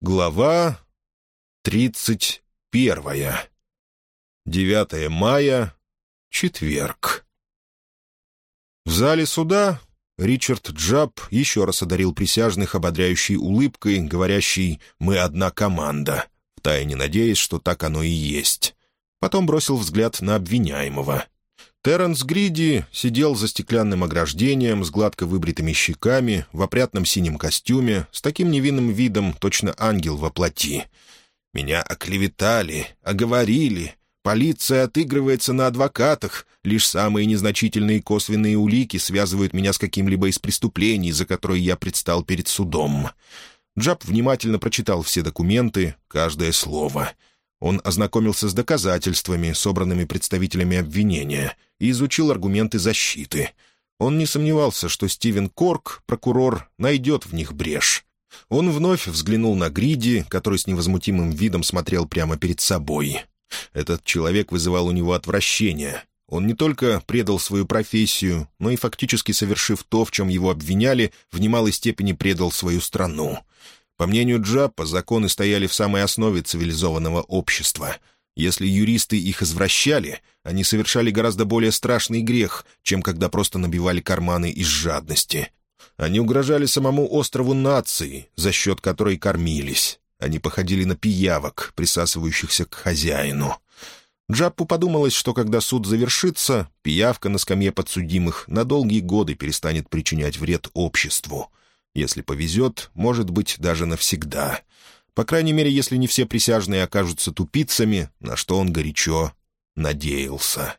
Глава тридцать первая. 9 мая, четверг. В зале суда Ричард Джаб еще раз одарил присяжных ободряющей улыбкой, говорящей «Мы одна команда», втайне надеясь, что так оно и есть. Потом бросил взгляд на обвиняемого — Терренс Гриди сидел за стеклянным ограждением с гладко выбритыми щеками, в опрятном синем костюме, с таким невинным видом, точно ангел во плоти. «Меня оклеветали, оговорили. Полиция отыгрывается на адвокатах. Лишь самые незначительные косвенные улики связывают меня с каким-либо из преступлений, за которые я предстал перед судом». Джаб внимательно прочитал все документы, каждое слово — он ознакомился с доказательствами, собранными представителями обвинения, и изучил аргументы защиты. Он не сомневался, что Стивен Корк, прокурор, найдет в них брешь. Он вновь взглянул на Гриди, который с невозмутимым видом смотрел прямо перед собой. Этот человек вызывал у него отвращение. Он не только предал свою профессию, но и фактически совершив то, в чем его обвиняли, в немалой степени предал свою страну. По мнению Джаппа, законы стояли в самой основе цивилизованного общества. Если юристы их извращали, они совершали гораздо более страшный грех, чем когда просто набивали карманы из жадности. Они угрожали самому острову нации, за счет которой кормились. Они походили на пиявок, присасывающихся к хозяину. Джаппу подумалось, что когда суд завершится, пиявка на скамье подсудимых на долгие годы перестанет причинять вред обществу. Если повезет, может быть, даже навсегда. По крайней мере, если не все присяжные окажутся тупицами, на что он горячо надеялся.